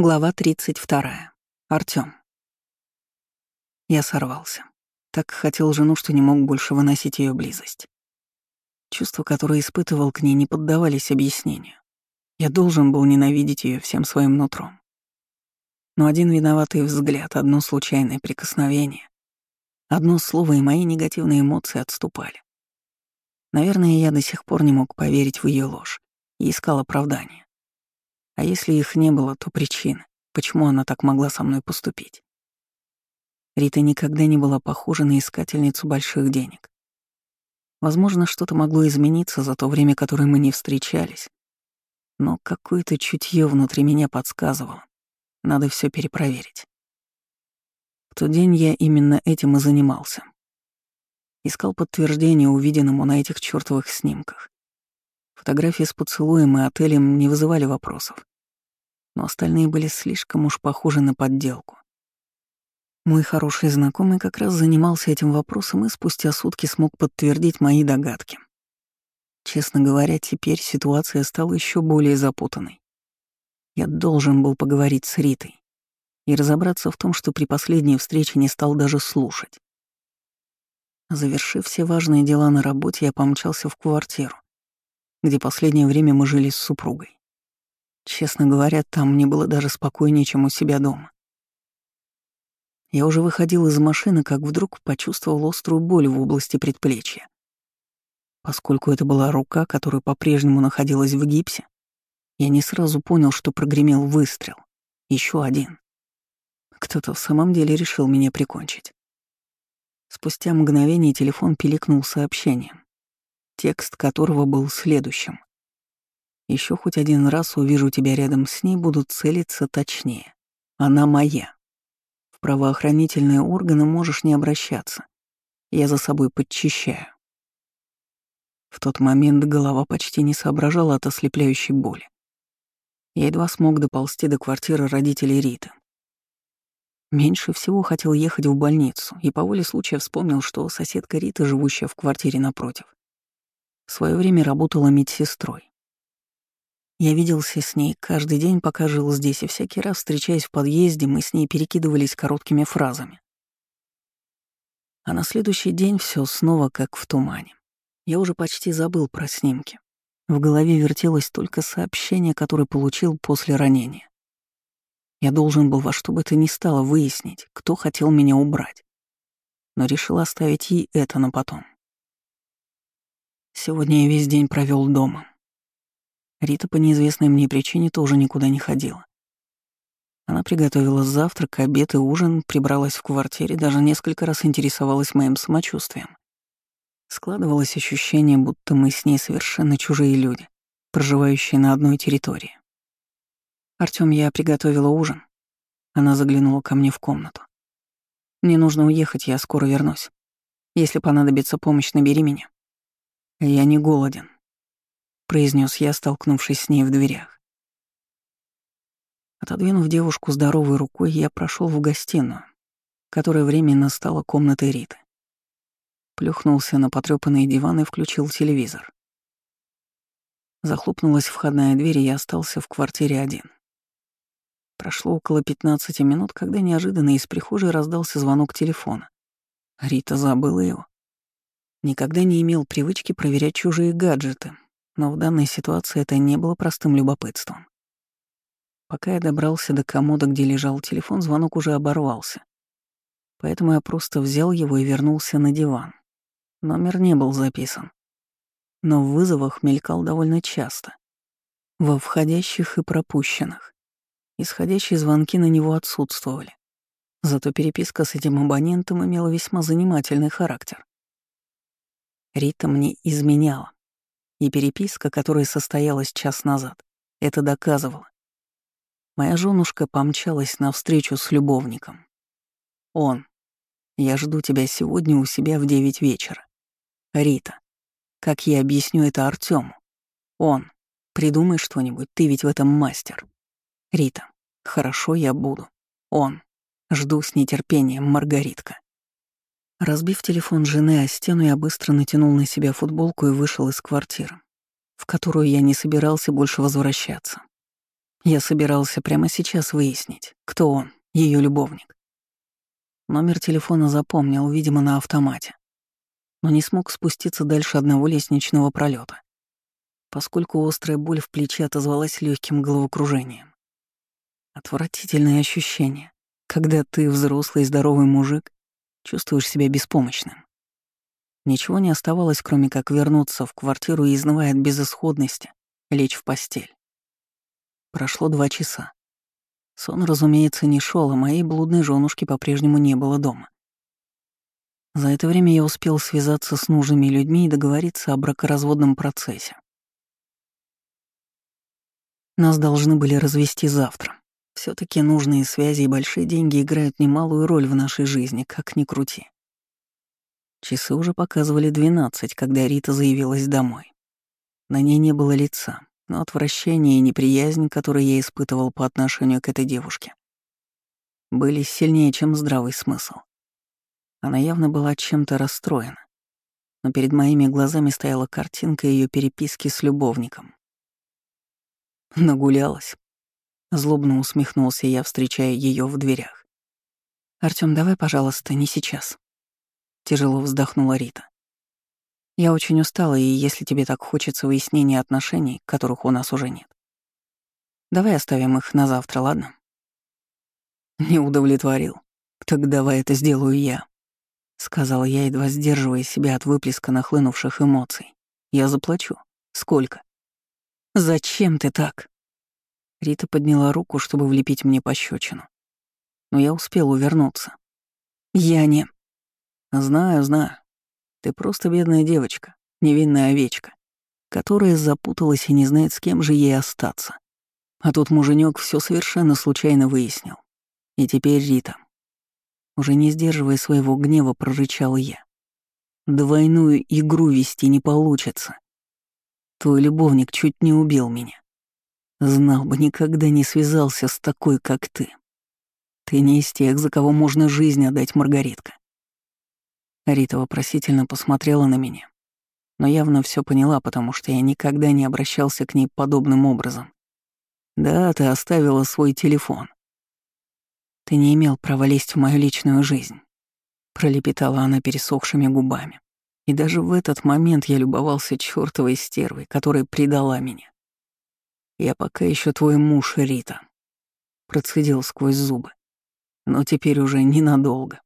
Глава 32. Артём. Я сорвался. Так хотел жену, что не мог больше выносить её близость. Чувства, которые испытывал к ней, не поддавались объяснению. Я должен был ненавидеть её всем своим нутром. Но один виноватый взгляд, одно случайное прикосновение, одно слово и мои негативные эмоции отступали. Наверное, я до сих пор не мог поверить в её ложь и искал оправдания. А если их не было, то причины, почему она так могла со мной поступить. Рита никогда не была похожа на искательницу больших денег. Возможно, что-то могло измениться за то время, которое мы не встречались, но какое-то чутье внутри меня подсказывало. Надо все перепроверить. В тот день я именно этим и занимался. Искал подтверждение увиденному на этих чертовых снимках. Фотографии с поцелуем и отелем не вызывали вопросов но остальные были слишком уж похожи на подделку. Мой хороший знакомый как раз занимался этим вопросом и спустя сутки смог подтвердить мои догадки. Честно говоря, теперь ситуация стала еще более запутанной. Я должен был поговорить с Ритой и разобраться в том, что при последней встрече не стал даже слушать. Завершив все важные дела на работе, я помчался в квартиру, где последнее время мы жили с супругой. Честно говоря, там мне было даже спокойнее, чем у себя дома. Я уже выходил из машины, как вдруг почувствовал острую боль в области предплечья. Поскольку это была рука, которая по-прежнему находилась в гипсе, я не сразу понял, что прогремел выстрел. Еще один. Кто-то в самом деле решил меня прикончить. Спустя мгновение телефон пиликнул сообщением, текст которого был следующим. Еще хоть один раз увижу тебя рядом с ней, буду целиться точнее. Она моя. В правоохранительные органы можешь не обращаться. Я за собой подчищаю. В тот момент голова почти не соображала от ослепляющей боли. Я едва смог доползти до квартиры родителей Риты. Меньше всего хотел ехать в больницу, и по воле случая вспомнил, что соседка Рита, живущая в квартире напротив, в свое время работала медсестрой. Я виделся с ней каждый день, пока жил здесь, и всякий раз, встречаясь в подъезде, мы с ней перекидывались короткими фразами. А на следующий день все снова как в тумане. Я уже почти забыл про снимки. В голове вертелось только сообщение, которое получил после ранения. Я должен был во что бы то ни стало выяснить, кто хотел меня убрать. Но решил оставить ей это на потом. Сегодня я весь день провел дома, Рита по неизвестной мне причине тоже никуда не ходила. Она приготовила завтрак, обед и ужин, прибралась в квартире, даже несколько раз интересовалась моим самочувствием. Складывалось ощущение, будто мы с ней совершенно чужие люди, проживающие на одной территории. «Артём, я приготовила ужин». Она заглянула ко мне в комнату. «Мне нужно уехать, я скоро вернусь. Если понадобится помощь, набери меня». «Я не голоден», произнес я, столкнувшись с ней в дверях. Отодвинув девушку здоровой рукой, я прошел в гостиную, которая временно стала комнатой Риты. Плюхнулся на потрёпанный диван и включил телевизор. Захлопнулась входная дверь, и я остался в квартире один. Прошло около 15 минут, когда неожиданно из прихожей раздался звонок телефона. Рита забыла его. Никогда не имел привычки проверять чужие гаджеты, но в данной ситуации это не было простым любопытством. Пока я добрался до комода, где лежал телефон, звонок уже оборвался. Поэтому я просто взял его и вернулся на диван. Номер не был записан. Но в вызовах мелькал довольно часто. Во входящих и пропущенных. Исходящие звонки на него отсутствовали. Зато переписка с этим абонентом имела весьма занимательный характер. Рита мне изменяла. И переписка, которая состоялась час назад, это доказывала. Моя женушка помчалась навстречу с любовником. Он. Я жду тебя сегодня у себя в девять вечера. Рита. Как я объясню это Артему? Он. Придумай что-нибудь, ты ведь в этом мастер. Рита. Хорошо, я буду. Он. Жду с нетерпением, Маргаритка. Разбив телефон жены о стену, я быстро натянул на себя футболку и вышел из квартиры, в которую я не собирался больше возвращаться. Я собирался прямо сейчас выяснить, кто он, ее любовник. Номер телефона запомнил, видимо, на автомате. Но не смог спуститься дальше одного лестничного пролета, поскольку острая боль в плече отозвалась легким головокружением. Отвратительное ощущение, когда ты, взрослый здоровый мужик, чувствуешь себя беспомощным. Ничего не оставалось, кроме как вернуться в квартиру и, изнывая от безысходности, лечь в постель. Прошло два часа. Сон, разумеется, не шел, а моей блудной женушки по-прежнему не было дома. За это время я успел связаться с нужными людьми и договориться о бракоразводном процессе. Нас должны были развести завтра. Все таки нужные связи и большие деньги играют немалую роль в нашей жизни, как ни крути. Часы уже показывали двенадцать, когда Рита заявилась домой. На ней не было лица, но отвращение и неприязнь, которые я испытывал по отношению к этой девушке, были сильнее, чем здравый смысл. Она явно была чем-то расстроена, но перед моими глазами стояла картинка ее переписки с любовником. Нагулялась. Злобно усмехнулся я, встречая ее в дверях. Артём, давай, пожалуйста, не сейчас. Тяжело вздохнула Рита. Я очень устала, и если тебе так хочется выяснения отношений, которых у нас уже нет, давай оставим их на завтра, ладно? Не удовлетворил. Так давай это сделаю я, сказала я, едва сдерживая себя от выплеска нахлынувших эмоций. Я заплачу. Сколько? Зачем ты так? Рита подняла руку, чтобы влепить мне пощечину. Но я успел увернуться. Я не... Знаю, знаю. Ты просто бедная девочка, невинная овечка, которая запуталась и не знает, с кем же ей остаться. А тут муженек все совершенно случайно выяснил. И теперь Рита. Уже не сдерживая своего гнева, прорычал я. Двойную игру вести не получится. Твой любовник чуть не убил меня. Знал бы, никогда не связался с такой, как ты. Ты не из тех, за кого можно жизнь отдать, Маргаритка. Рита вопросительно посмотрела на меня, но явно все поняла, потому что я никогда не обращался к ней подобным образом. «Да, ты оставила свой телефон». «Ты не имел права лезть в мою личную жизнь», — пролепетала она пересохшими губами. И даже в этот момент я любовался чёртовой стервой, которая предала меня. «Я пока еще твой муж, Рита», — процедил сквозь зубы. «Но теперь уже ненадолго».